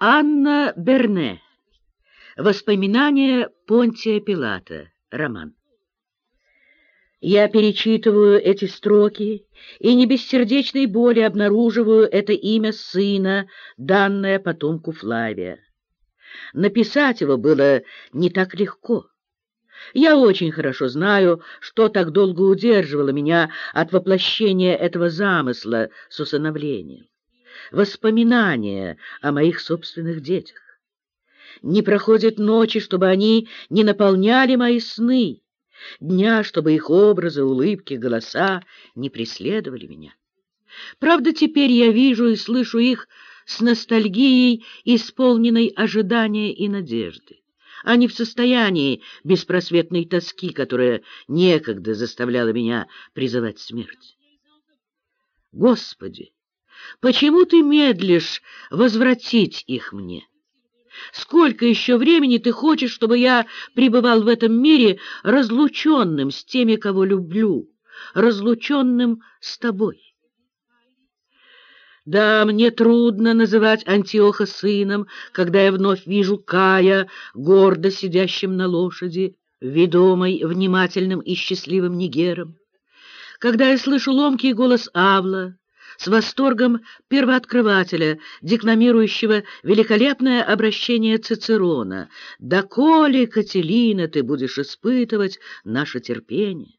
Анна Берне. Воспоминания Понтия Пилата. Роман. Я перечитываю эти строки и не без сердечной боли обнаруживаю это имя сына, данное потомку Флавия. Написать его было не так легко. Я очень хорошо знаю, что так долго удерживало меня от воплощения этого замысла с усыновлением воспоминания о моих собственных детях. Не проходит ночи, чтобы они не наполняли мои сны, дня, чтобы их образы, улыбки, голоса не преследовали меня. Правда, теперь я вижу и слышу их с ностальгией, исполненной ожидания и надежды, а не в состоянии беспросветной тоски, которая некогда заставляла меня призывать смерть. Господи! Почему ты медлишь возвратить их мне? Сколько еще времени ты хочешь, чтобы я пребывал в этом мире разлученным с теми, кого люблю, разлученным с тобой? Да, мне трудно называть Антиоха сыном, когда я вновь вижу Кая, гордо сидящим на лошади, ведомой внимательным и счастливым Нигером. Когда я слышу ломкий голос Авла, с восторгом первооткрывателя, декламирующего великолепное обращение Цицерона «Доколе, Кателина, ты будешь испытывать наше терпение?»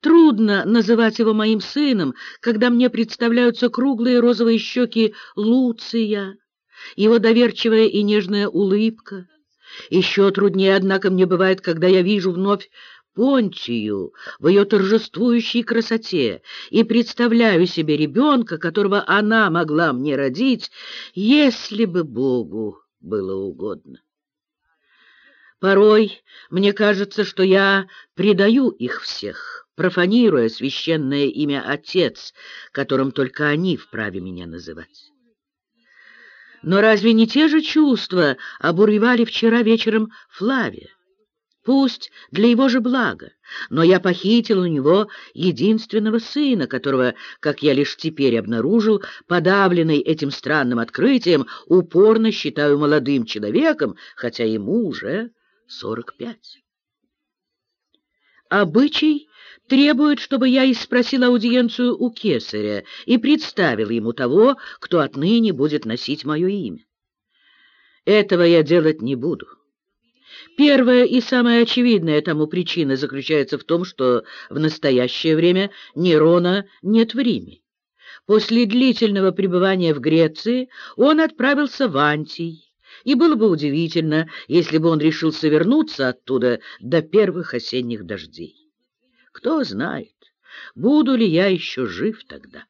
Трудно называть его моим сыном, когда мне представляются круглые розовые щеки Луция, его доверчивая и нежная улыбка. Еще труднее, однако, мне бывает, когда я вижу вновь Понтию в ее торжествующей красоте и представляю себе ребенка, которого она могла мне родить, если бы Богу было угодно. Порой мне кажется, что я предаю их всех, профанируя священное имя Отец, которым только они вправе меня называть. Но разве не те же чувства обуревали вчера вечером Флавия? Пусть для его же блага, но я похитил у него единственного сына, которого, как я лишь теперь обнаружил, подавленный этим странным открытием, упорно считаю молодым человеком, хотя ему уже сорок пять. Обычай требует, чтобы я испросил аудиенцию у кесаря и представил ему того, кто отныне будет носить мое имя. Этого я делать не буду. Первая и самая очевидная тому причина заключается в том, что в настоящее время Нерона нет в Риме. После длительного пребывания в Греции он отправился в Антий, и было бы удивительно, если бы он решился вернуться оттуда до первых осенних дождей. Кто знает, буду ли я еще жив тогда.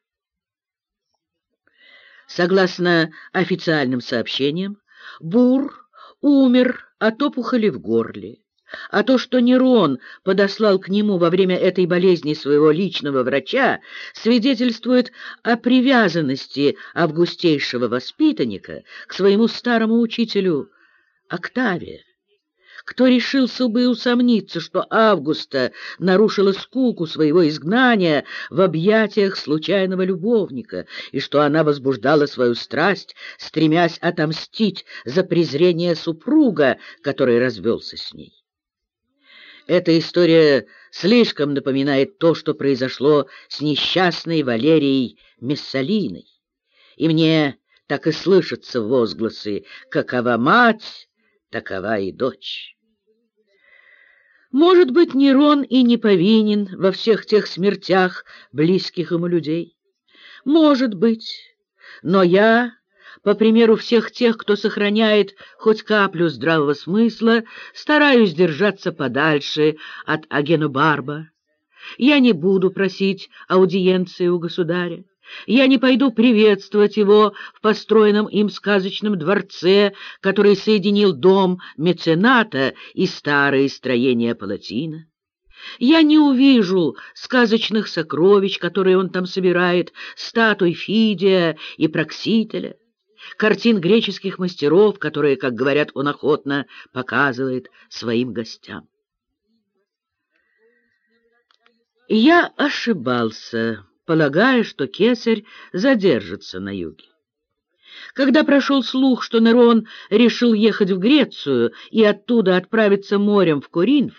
Согласно официальным сообщениям, Бур умер от опухоли в горле. А то, что Нерон подослал к нему во время этой болезни своего личного врача, свидетельствует о привязанности августейшего воспитанника к своему старому учителю Октавия. Кто решился бы усомниться, что Августа нарушила скуку своего изгнания в объятиях случайного любовника, и что она возбуждала свою страсть, стремясь отомстить за презрение супруга, который развелся с ней? Эта история слишком напоминает то, что произошло с несчастной Валерией Мессалиной. И мне так и слышатся возгласы «какова мать, такова и дочь». Может быть, Нерон и не повинен во всех тех смертях близких ему людей. Может быть, но я, по примеру всех тех, кто сохраняет хоть каплю здравого смысла, стараюсь держаться подальше от Агенобарба. Я не буду просить аудиенции у государя. Я не пойду приветствовать его в построенном им сказочном дворце, который соединил дом мецената и старые строения палатина. Я не увижу сказочных сокровищ, которые он там собирает, статуй Фидия и Проксителя, картин греческих мастеров, которые, как говорят, он охотно показывает своим гостям. Я ошибался полагая, что кесарь задержится на юге. Когда прошел слух, что Нерон решил ехать в Грецию и оттуда отправиться морем в Коринф,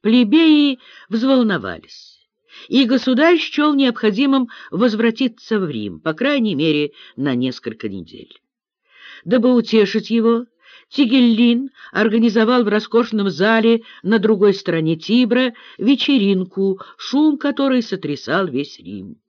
плебеи взволновались, и государь счел необходимым возвратиться в Рим, по крайней мере, на несколько недель. Дабы утешить его, Тигеллин организовал в роскошном зале на другой стороне Тибра вечеринку, шум которой сотрясал весь Рим.